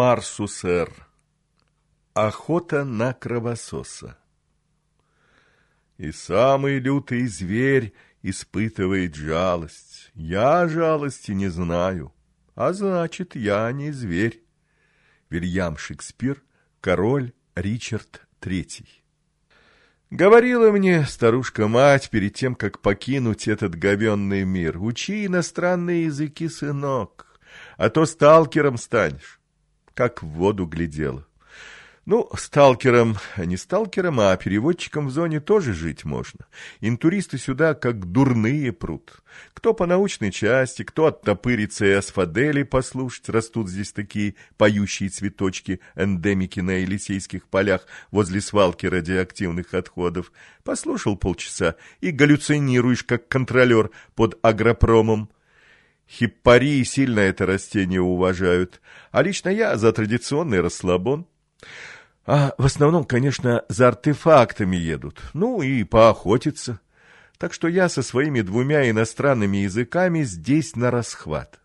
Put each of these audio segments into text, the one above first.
Марсу, сэр. Охота на кровососа. И самый лютый зверь испытывает жалость. Я жалости не знаю, а значит, я не зверь. Вильям Шекспир, король Ричард III. Говорила мне старушка-мать перед тем, как покинуть этот говенный мир, учи иностранные языки, сынок, а то сталкером станешь. Как в воду глядела. Ну, сталкером, не сталкером, а переводчиком в зоне тоже жить можно. Интуристы сюда как дурные прут. Кто по научной части, кто оттопырится и асфадели послушать. Растут здесь такие поющие цветочки, эндемики на Елисейских полях возле свалки радиоактивных отходов. Послушал полчаса и галлюцинируешь, как контролер под агропромом. Хиппарии сильно это растение уважают, а лично я за традиционный расслабон. А в основном, конечно, за артефактами едут, ну и поохотиться. Так что я со своими двумя иностранными языками здесь на расхват.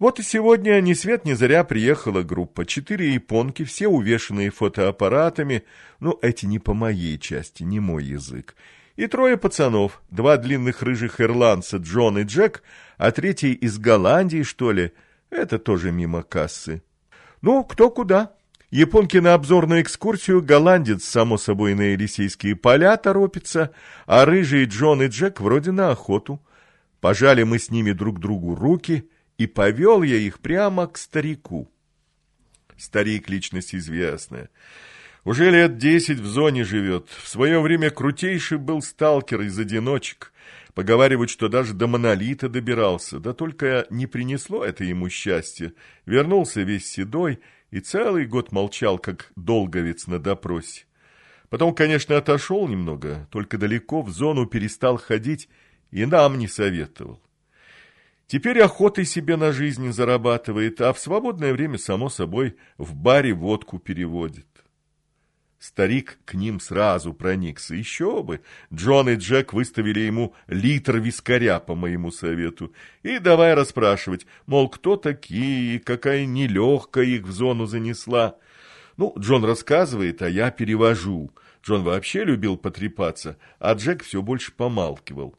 Вот и сегодня ни свет ни заря приехала группа. Четыре японки, все увешанные фотоаппаратами. Ну, эти не по моей части, не мой язык. И трое пацанов, два длинных рыжих ирландца, Джон и Джек, а третий из Голландии, что ли. Это тоже мимо кассы. Ну, кто куда. Японки на обзорную экскурсию, голландец, само собой, на Елисейские поля торопится, а рыжий Джон и Джек вроде на охоту. Пожали мы с ними друг другу руки, и повел я их прямо к старику. Старик — личность известная. Уже лет десять в зоне живет. В свое время крутейший был сталкер из одиночек. Поговаривают, что даже до монолита добирался. Да только не принесло это ему счастья. Вернулся весь седой и целый год молчал, как долговец на допросе. Потом, конечно, отошел немного, только далеко в зону перестал ходить и нам не советовал. Теперь охотой себе на жизнь зарабатывает, а в свободное время, само собой, в баре водку переводит. Старик к ним сразу проникся. Еще бы! Джон и Джек выставили ему литр вискаря по моему совету. И давай расспрашивать, мол, кто такие, какая нелегкая их в зону занесла. Ну, Джон рассказывает, а я перевожу. Джон вообще любил потрепаться, а Джек все больше помалкивал.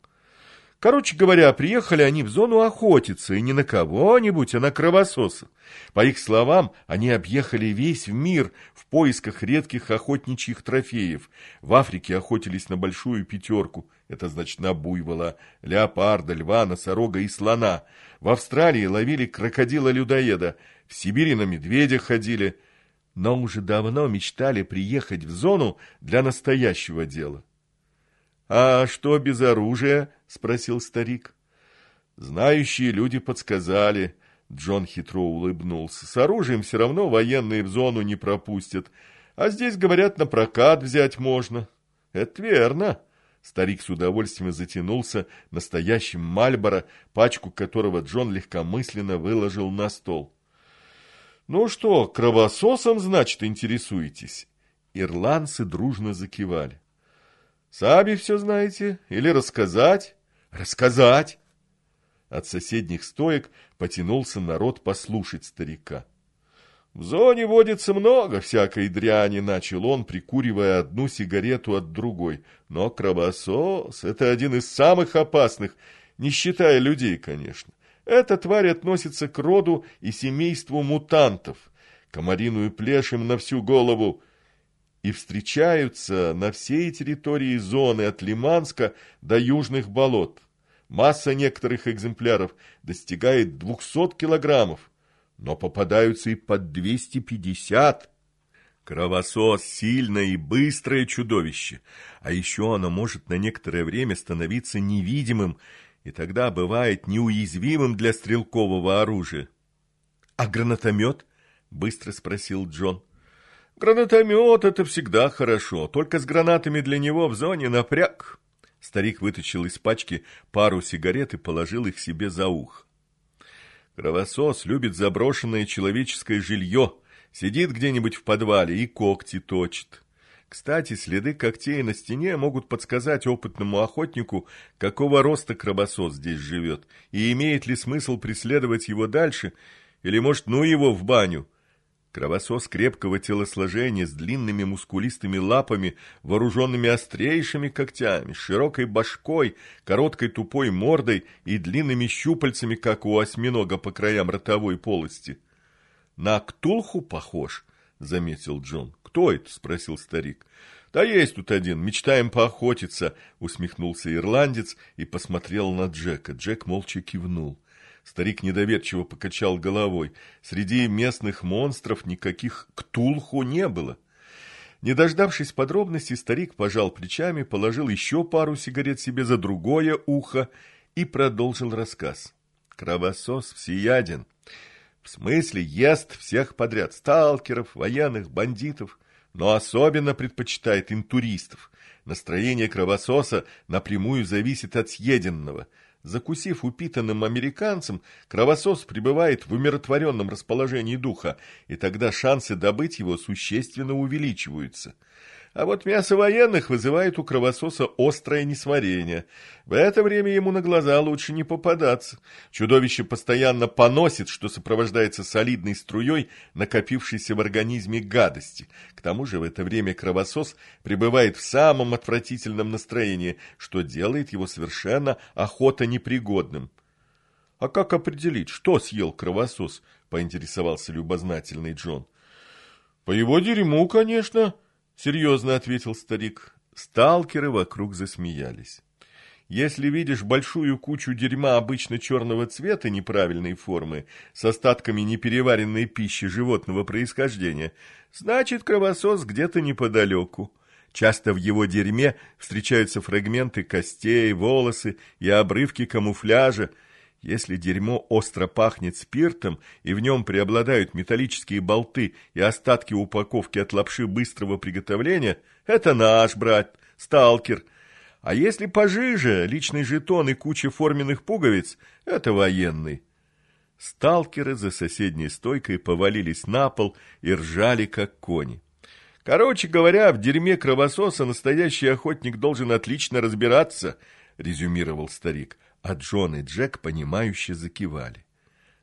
Короче говоря, приехали они в зону охотиться, и не на кого-нибудь, а на кровососа. По их словам, они объехали весь мир в поисках редких охотничьих трофеев. В Африке охотились на большую пятерку, это значит на буйвола, леопарда, льва, носорога и слона. В Австралии ловили крокодила-людоеда, в Сибири на медведя ходили, но уже давно мечтали приехать в зону для настоящего дела. «А что без оружия?» — спросил старик. «Знающие люди подсказали». Джон хитро улыбнулся. «С оружием все равно военные в зону не пропустят. А здесь, говорят, на прокат взять можно». «Это верно». Старик с удовольствием затянулся настоящим Мальборо, пачку которого Джон легкомысленно выложил на стол. «Ну что, кровососом, значит, интересуетесь?» Ирландцы дружно закивали. Сами все знаете? Или рассказать? Рассказать! От соседних стоек потянулся народ послушать старика. В зоне водится много всякой дряни, начал он, прикуривая одну сигарету от другой. Но кровосос — это один из самых опасных, не считая людей, конечно. Эта тварь относится к роду и семейству мутантов. Комариную плешь им на всю голову — и встречаются на всей территории зоны от Лиманска до Южных болот. Масса некоторых экземпляров достигает 200 килограммов, но попадаются и под 250. Кровосос – сильное и быстрое чудовище, а еще оно может на некоторое время становиться невидимым и тогда бывает неуязвимым для стрелкового оружия. — А гранатомет? — быстро спросил Джон. — Гранатомет — это всегда хорошо, только с гранатами для него в зоне напряг. Старик вытащил из пачки пару сигарет и положил их себе за ух. Кровосос любит заброшенное человеческое жилье, сидит где-нибудь в подвале и когти точит. Кстати, следы когтей на стене могут подсказать опытному охотнику, какого роста кровосос здесь живет, и имеет ли смысл преследовать его дальше, или, может, ну его в баню, Кровосос крепкого телосложения с длинными мускулистыми лапами, вооруженными острейшими когтями, широкой башкой, короткой тупой мордой и длинными щупальцами, как у осьминога по краям ротовой полости. «На Ктулху похож», — заметил Джон. «Кто это?» — спросил старик. «Да есть тут один, мечтаем поохотиться», — усмехнулся ирландец и посмотрел на Джека. Джек молча кивнул. Старик недоверчиво покачал головой. Среди местных монстров никаких ктулху не было. Не дождавшись подробностей, старик пожал плечами, положил еще пару сигарет себе за другое ухо и продолжил рассказ. Кровосос всеяден. В смысле, ест всех подряд. Сталкеров, военных, бандитов. Но особенно предпочитает интуристов. Настроение кровососа напрямую зависит от съеденного – Закусив упитанным американцем, кровосос пребывает в умиротворенном расположении духа, и тогда шансы добыть его существенно увеличиваются – а вот мясо военных вызывает у кровососа острое несварение. В это время ему на глаза лучше не попадаться. Чудовище постоянно поносит, что сопровождается солидной струей, накопившейся в организме гадости. К тому же в это время кровосос пребывает в самом отвратительном настроении, что делает его совершенно охота непригодным. «А как определить, что съел кровосос?» – поинтересовался любознательный Джон. «По его дерьму, конечно», — серьезно ответил старик. Сталкеры вокруг засмеялись. Если видишь большую кучу дерьма обычно черного цвета неправильной формы с остатками непереваренной пищи животного происхождения, значит кровосос где-то неподалеку. Часто в его дерьме встречаются фрагменты костей, волосы и обрывки камуфляжа, если дерьмо остро пахнет спиртом, и в нем преобладают металлические болты и остатки упаковки от лапши быстрого приготовления, это наш брат, сталкер. А если пожиже, личный жетон и куча форменных пуговиц, это военный. Сталкеры за соседней стойкой повалились на пол и ржали, как кони. Короче говоря, в дерьме кровососа настоящий охотник должен отлично разбираться, резюмировал старик а Джон и Джек, понимающе закивали.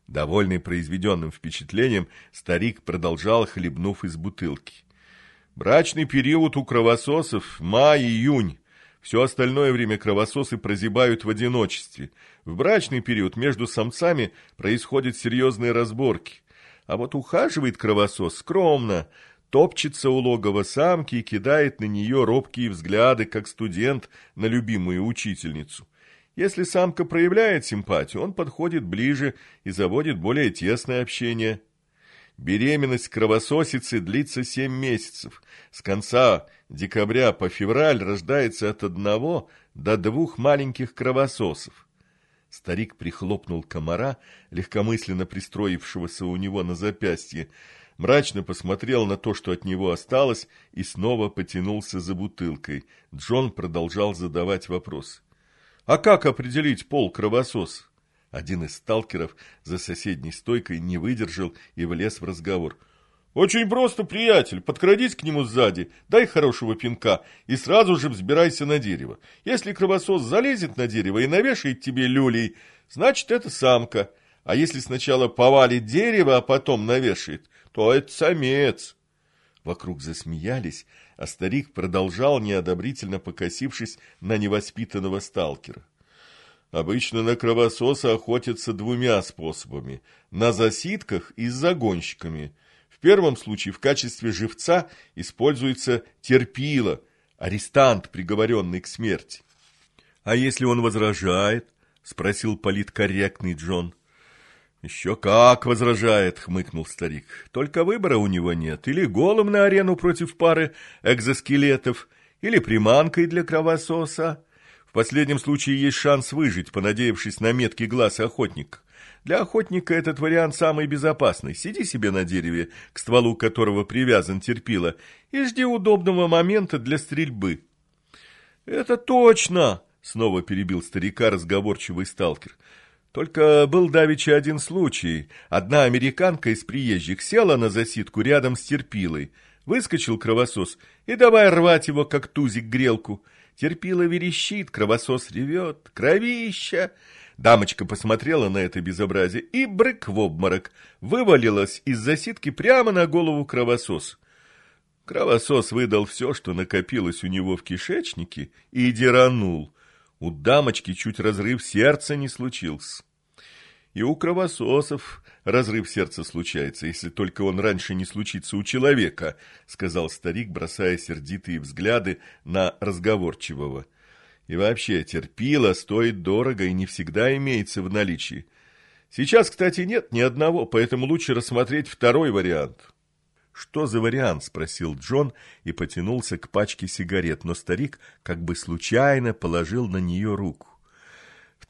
Довольный произведенным впечатлением, старик продолжал, хлебнув из бутылки. Брачный период у кровососов – май-июнь. Все остальное время кровососы прозябают в одиночестве. В брачный период между самцами происходят серьезные разборки. А вот ухаживает кровосос скромно, топчется у логова самки и кидает на нее робкие взгляды, как студент на любимую учительницу. Если самка проявляет симпатию, он подходит ближе и заводит более тесное общение. Беременность кровососицы длится 7 месяцев. С конца декабря по февраль рождается от одного до двух маленьких кровососов. Старик прихлопнул комара, легкомысленно пристроившегося у него на запястье, мрачно посмотрел на то, что от него осталось, и снова потянулся за бутылкой. Джон продолжал задавать вопросы. А как определить пол кровосос? Один из сталкеров за соседней стойкой не выдержал и влез в разговор. «Очень просто, приятель. Подкрадись к нему сзади, дай хорошего пинка и сразу же взбирайся на дерево. Если кровосос залезет на дерево и навешает тебе люлей, значит, это самка. А если сначала повалит дерево, а потом навешает, то это самец». Вокруг засмеялись, а старик продолжал, неодобрительно покосившись на невоспитанного сталкера. Обычно на кровососа охотятся двумя способами – на засидках и с загонщиками. В первом случае в качестве живца используется терпила, арестант, приговоренный к смерти. «А если он возражает?» – спросил политкорректный Джон. «Еще как возражает», — хмыкнул старик. «Только выбора у него нет. Или голым на арену против пары экзоскелетов, или приманкой для кровососа. В последнем случае есть шанс выжить, понадеявшись на меткий глаз охотника. Для охотника этот вариант самый безопасный. Сиди себе на дереве, к стволу которого привязан терпила, и жди удобного момента для стрельбы». «Это точно!» — снова перебил старика разговорчивый сталкер. Только был давеча один случай. Одна американка из приезжих села на засидку рядом с терпилой. Выскочил кровосос и давай рвать его, как тузик, грелку. Терпила верещит, кровосос ревет. Кровища! Дамочка посмотрела на это безобразие и брык в обморок, вывалилась из засидки прямо на голову кровосос. Кровосос выдал все, что накопилось у него в кишечнике, и деранул. У дамочки чуть разрыв сердца не случился. И у кровососов разрыв сердца случается, если только он раньше не случится у человека, сказал старик, бросая сердитые взгляды на разговорчивого. И вообще, терпила стоит дорого и не всегда имеется в наличии. Сейчас, кстати, нет ни одного, поэтому лучше рассмотреть второй вариант. «Что за вариант?» – спросил Джон и потянулся к пачке сигарет, но старик как бы случайно положил на нее руку.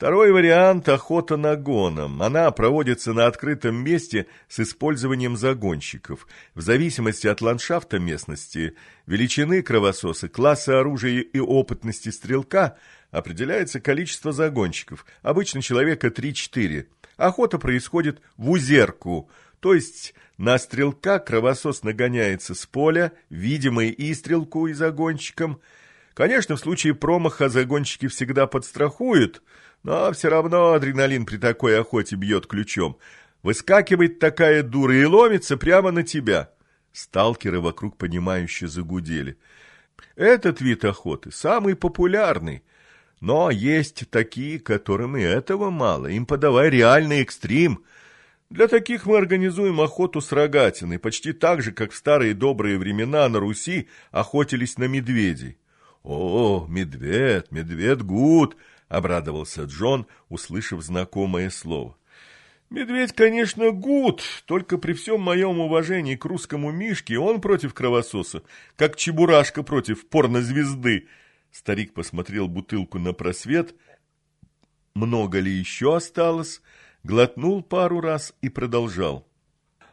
Второй вариант – охота нагоном. Она проводится на открытом месте с использованием загонщиков. В зависимости от ландшафта местности, величины кровососа, класса оружия и опытности стрелка определяется количество загонщиков, обычно человека 3-4. Охота происходит в узерку, то есть на стрелка кровосос нагоняется с поля, видимый и стрелку, и загонщиком. Конечно, в случае промаха загонщики всегда подстрахуют – но все равно адреналин при такой охоте бьет ключом. Выскакивает такая дура и ломится прямо на тебя. Сталкеры вокруг понимающе загудели. Этот вид охоты самый популярный. Но есть такие, которым и этого мало. Им подавай реальный экстрим. Для таких мы организуем охоту с рогатиной, почти так же, как в старые добрые времена на Руси охотились на медведей. О, медведь, медведь гуд, обрадовался Джон, услышав знакомое слово. Медведь, конечно, гуд, только при всем моем уважении к русскому Мишке он против кровососа, как Чебурашка против порнозвезды. Старик посмотрел бутылку на просвет. Много ли еще осталось? Глотнул пару раз и продолжал.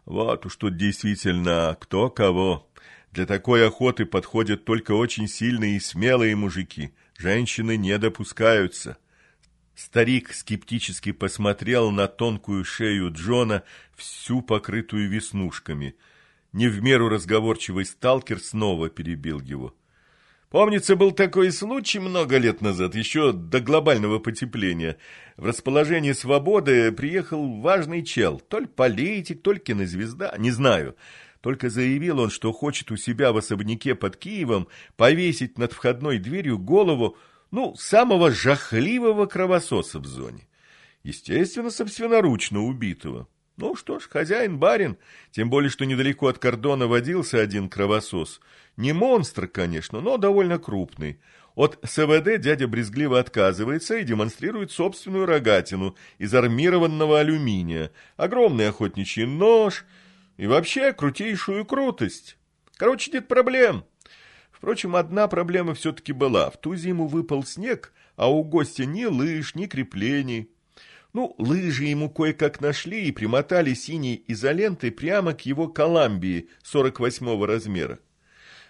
Вот уж тут действительно кто кого. Для такой охоты подходят только очень сильные и смелые мужики — Женщины не допускаются. Старик скептически посмотрел на тонкую шею Джона, всю покрытую веснушками. Не в меру разговорчивый сталкер снова перебил его. Помнится, был такой случай много лет назад, еще до глобального потепления. В расположении свободы приехал важный чел, то ли политик, то ли кинозвезда, не знаю. Только заявил он, что хочет у себя в особняке под Киевом повесить над входной дверью голову, ну, самого жахливого кровососа в зоне. Естественно, собственноручно убитого. Ну что ж, хозяин-барин, тем более, что недалеко от кордона водился один кровосос. Не монстр, конечно, но довольно крупный. От СВД дядя брезгливо отказывается и демонстрирует собственную рогатину из армированного алюминия, огромный охотничий нож — и вообще крутейшую крутость. Короче, нет проблем. Впрочем, одна проблема все-таки была. В ту зиму выпал снег, а у гостя ни лыж, ни креплений. Ну, лыжи ему кое-как нашли и примотали синей изолентой прямо к его Коламбии 48-го размера.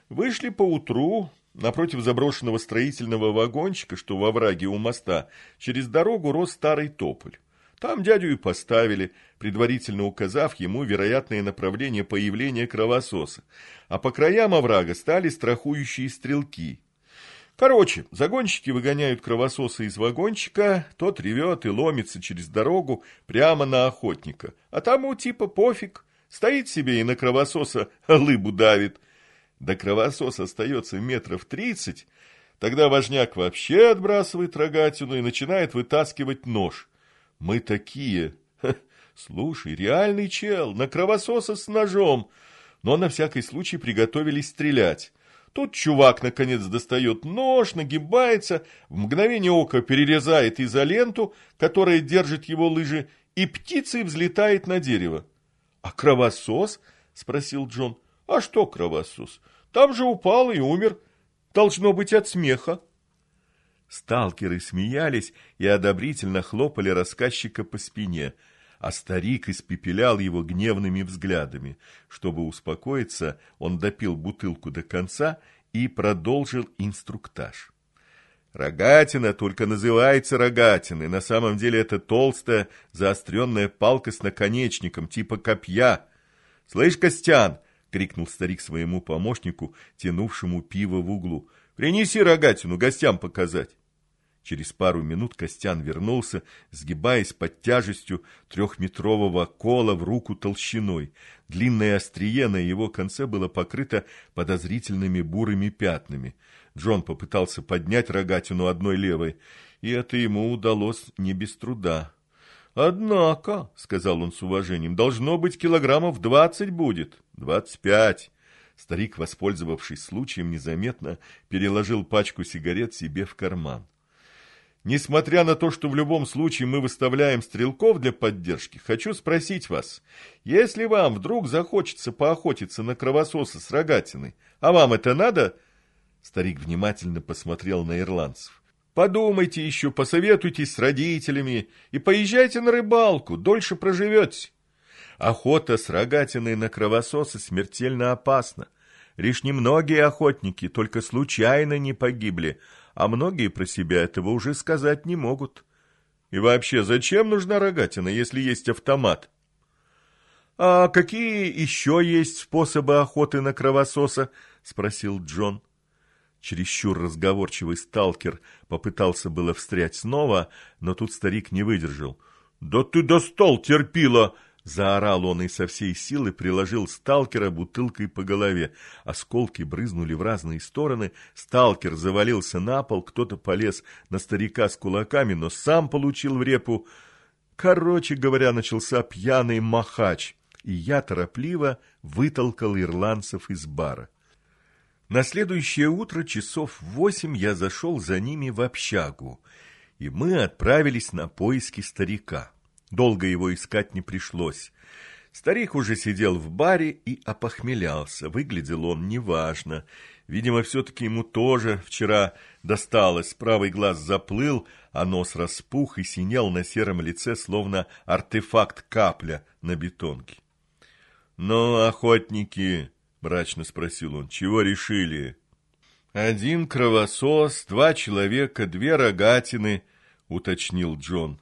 Вышли поутру, напротив заброшенного строительного вагончика, что во враге у моста, через дорогу рос старый тополь. Там дядю и поставили, предварительно указав ему вероятное направление появления кровососа, а по краям оврага стали страхующие стрелки. Короче, загонщики выгоняют кровососа из вагончика, тот ревет и ломится через дорогу прямо на охотника, а тому типа пофиг, стоит себе и на кровососа лыбу давит. До кровососа остается метров тридцать, тогда важняк вообще отбрасывает рогатину и начинает вытаскивать нож – мы такие. Слушай, реальный чел, на кровососа с ножом. Но на всякий случай приготовились стрелять. Тут чувак, наконец, достает нож, нагибается, в мгновение ока перерезает изоленту, которая держит его лыжи, и птицей взлетает на дерево. — А кровосос? — спросил Джон. — А что кровосос? Там же упал и умер. Должно быть от смеха. Сталкеры смеялись и одобрительно хлопали рассказчика по спине, а старик испепелял его гневными взглядами. Чтобы успокоиться, он допил бутылку до конца и продолжил инструктаж. Рогатина только называется рогатиной, на самом деле это толстая заостренная палка с наконечником, типа копья. «Слышь, Костян!» — крикнул старик своему помощнику, тянувшему пиво в углу. «Принеси рогатину, гостям показать». Через пару минут Костян вернулся, сгибаясь под тяжестью трехметрового кола в руку толщиной. Длинное острие на его конце было покрыто подозрительными бурыми пятнами. Джон попытался поднять рогатину одной левой, и это ему удалось не без труда. «Однако», — сказал он с уважением, — «должно быть килограммов двадцать будет». «Двадцать пять». Старик, воспользовавшись случаем, незаметно переложил пачку сигарет себе в карман. Несмотря на то, что в любом случае мы выставляем стрелков для поддержки, хочу спросить вас, если вам вдруг захочется поохотиться на кровососа с рогатиной, а вам это надо? Старик внимательно посмотрел на ирландцев. Подумайте еще, посоветуйтесь с родителями и поезжайте на рыбалку, дольше проживете. Охота с рогатиной на кровососа смертельно опасна. Лишь немногие охотники только случайно не погибли, а многие про себя этого уже сказать не могут. И вообще, зачем нужна рогатина, если есть автомат? «А какие еще есть способы охоты на кровососа?» — спросил Джон. Чересчур разговорчивый сталкер попытался было встрять снова, но тут старик не выдержал. «Да ты достал, терпила!» Заорал он и со всей силы приложил сталкера бутылкой по голове. Осколки брызнули в разные стороны, сталкер завалился на пол, кто-то полез на старика с кулаками, но сам получил в репу. Короче говоря, начался пьяный махач, и я торопливо вытолкал ирландцев из бара. На следующее утро часов в восемь я зашел за ними в общагу, и мы отправились на поиски старика. Долго его искать не пришлось. Старик уже сидел в баре и опохмелялся. Выглядел он неважно. Видимо, все-таки ему тоже вчера досталось. Правый глаз заплыл, а нос распух и синел на сером лице, словно артефакт капля на бетонке. «Ну, охотники», — мрачно спросил он, — «чего решили?» «Один кровосос, два человека, две рогатины», — уточнил Джон.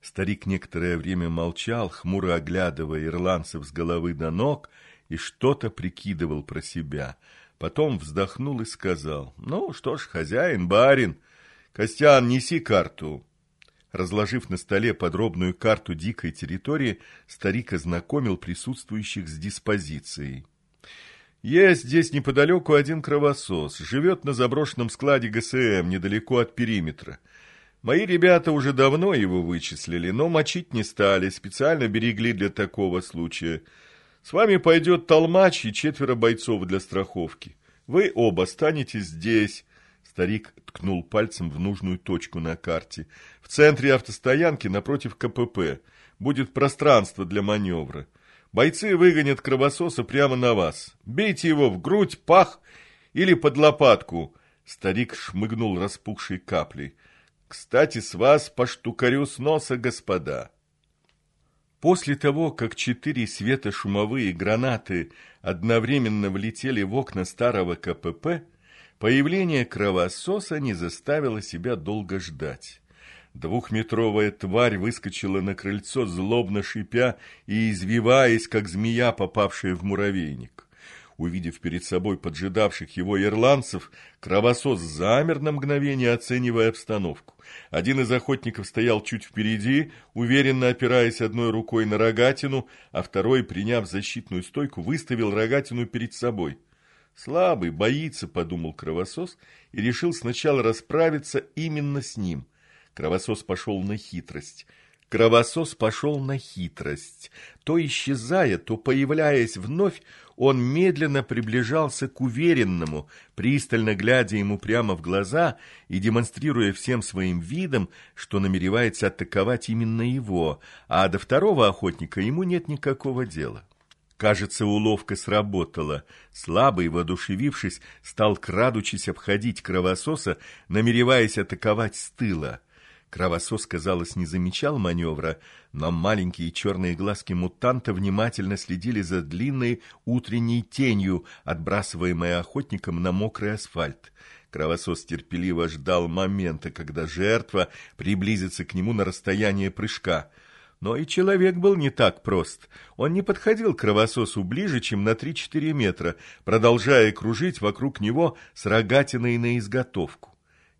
Старик некоторое время молчал, хмуро оглядывая ирландцев с головы до ног, и что-то прикидывал про себя. Потом вздохнул и сказал, «Ну что ж, хозяин, барин, Костян, неси карту». Разложив на столе подробную карту дикой территории, старик ознакомил присутствующих с диспозицией. Есть здесь неподалеку один кровосос, живет на заброшенном складе ГСМ, недалеко от периметра. Мои ребята уже давно его вычислили, но мочить не стали, специально берегли для такого случая. С вами пойдет толмач и четверо бойцов для страховки. Вы оба станете здесь. Старик ткнул пальцем в нужную точку на карте. В центре автостоянки напротив КПП. Будет пространство для маневра. Бойцы выгонят кровососа прямо на вас. Бейте его в грудь, пах или под лопатку. Старик шмыгнул распухшей каплей. Кстати, с вас по штукарю с носа, господа. После того, как четыре светошумовые гранаты одновременно влетели в окна старого КПП, появление кровососа не заставило себя долго ждать. Двухметровая тварь выскочила на крыльцо, злобно шипя и извиваясь, как змея, попавшая в муравейник. Увидев перед собой поджидавших его ирландцев, кровосос замер на мгновение, оценивая обстановку. Один из охотников стоял чуть впереди, уверенно опираясь одной рукой на рогатину, а второй, приняв защитную стойку, выставил рогатину перед собой. «Слабый, боится», — подумал кровосос, и решил сначала расправиться именно с ним. Кровосос пошел на хитрость — Кровосос пошел на хитрость. То исчезая, то появляясь вновь, он медленно приближался к уверенному, пристально глядя ему прямо в глаза и демонстрируя всем своим видом, что намеревается атаковать именно его, а до второго охотника ему нет никакого дела. Кажется, уловка сработала. Слабый, воодушевившись, стал, крадучись, обходить кровососа, намереваясь атаковать с тыла. Кровосос, казалось, не замечал маневра, но маленькие черные глазки мутанта внимательно следили за длинной утренней тенью, отбрасываемой охотником на мокрый асфальт. Кровосос терпеливо ждал момента, когда жертва приблизится к нему на расстояние прыжка. Но и человек был не так прост. Он не подходил к кровососу ближе, чем на три-четыре метра, продолжая кружить вокруг него с рогатиной на изготовку.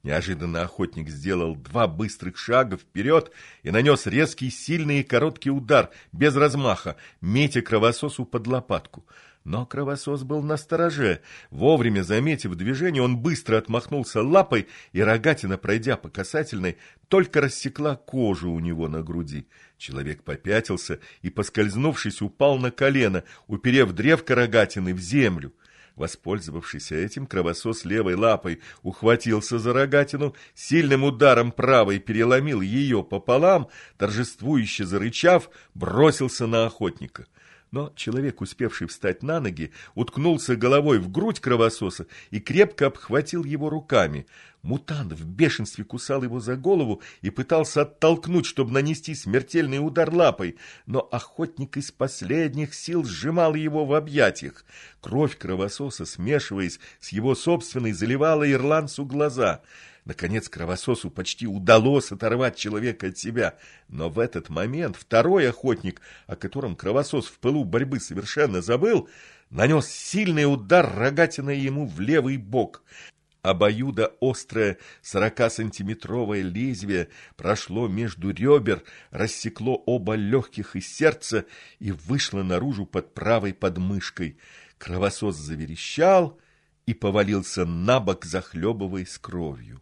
Неожиданно охотник сделал два быстрых шага вперед и нанес резкий, сильный и короткий удар, без размаха, метя кровососу под лопатку. Но кровосос был на стороже. Вовремя заметив движение, он быстро отмахнулся лапой, и рогатина, пройдя по касательной, только рассекла кожу у него на груди. Человек попятился и, поскользнувшись, упал на колено, уперев древко рогатины в землю. Воспользовавшись этим, кровосос левой лапой ухватился за рогатину, сильным ударом правой переломил ее пополам, торжествующе зарычав, бросился на охотника. Но человек, успевший встать на ноги, уткнулся головой в грудь кровососа и крепко обхватил его руками. Мутант в бешенстве кусал его за голову и пытался оттолкнуть, чтобы нанести смертельный удар лапой, но охотник из последних сил сжимал его в объятиях. Кровь кровососа, смешиваясь с его собственной, заливала ирландцу глаза — Наконец кровососу почти удалось оторвать человека от себя, но в этот момент второй охотник, о котором кровосос в пылу борьбы совершенно забыл, нанес сильный удар рогатиной ему в левый бок. Обоюдо острое сорокасантиметровое лезвие прошло между ребер, рассекло оба легких и сердца и вышло наружу под правой подмышкой. Кровосос заверещал и повалился на бок, захлебываясь кровью.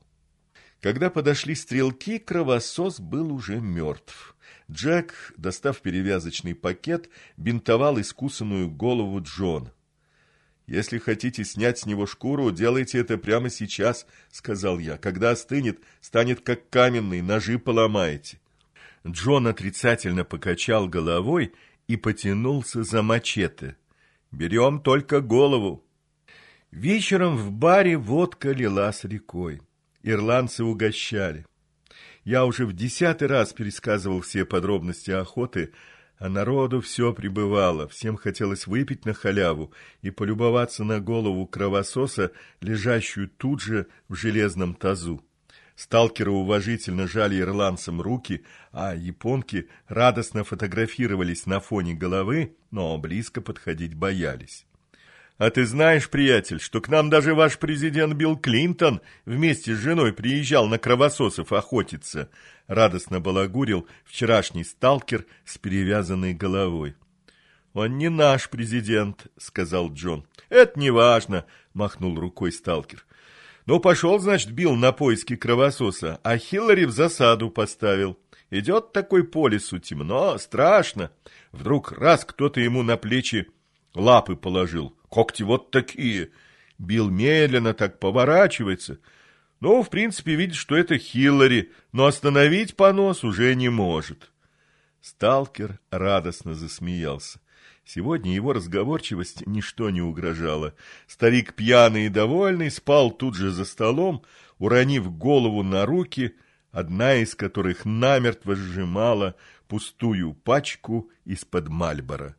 Когда подошли стрелки, кровосос был уже мертв. Джек, достав перевязочный пакет, бинтовал искусанную голову Джона. «Если хотите снять с него шкуру, делайте это прямо сейчас», — сказал я. «Когда остынет, станет как каменный, ножи поломаете». Джон отрицательно покачал головой и потянулся за мачете. «Берем только голову». Вечером в баре водка лилась рекой ирландцы угощали. Я уже в десятый раз пересказывал все подробности охоты, а народу все прибывало, всем хотелось выпить на халяву и полюбоваться на голову кровососа, лежащую тут же в железном тазу. Сталкеры уважительно жали ирландцам руки, а японки радостно фотографировались на фоне головы, но близко подходить боялись. А ты знаешь, приятель, что к нам даже ваш президент Билл Клинтон вместе с женой приезжал на кровососов охотиться, радостно балагурил вчерашний сталкер с перевязанной головой. Он не наш президент, сказал Джон. Это не важно, махнул рукой сталкер. Ну, пошел, значит, Билл на поиски кровососа, а Хиллари в засаду поставил. Идет такой по лесу, темно, страшно. Вдруг раз кто-то ему на плечи лапы положил. Когти вот такие. Билл медленно так поворачивается. Ну, в принципе, видит, что это Хиллари, но остановить понос уже не может. Сталкер радостно засмеялся. Сегодня его разговорчивость ничто не угрожало. Старик пьяный и довольный спал тут же за столом, уронив голову на руки, одна из которых намертво сжимала пустую пачку из-под Мальбора.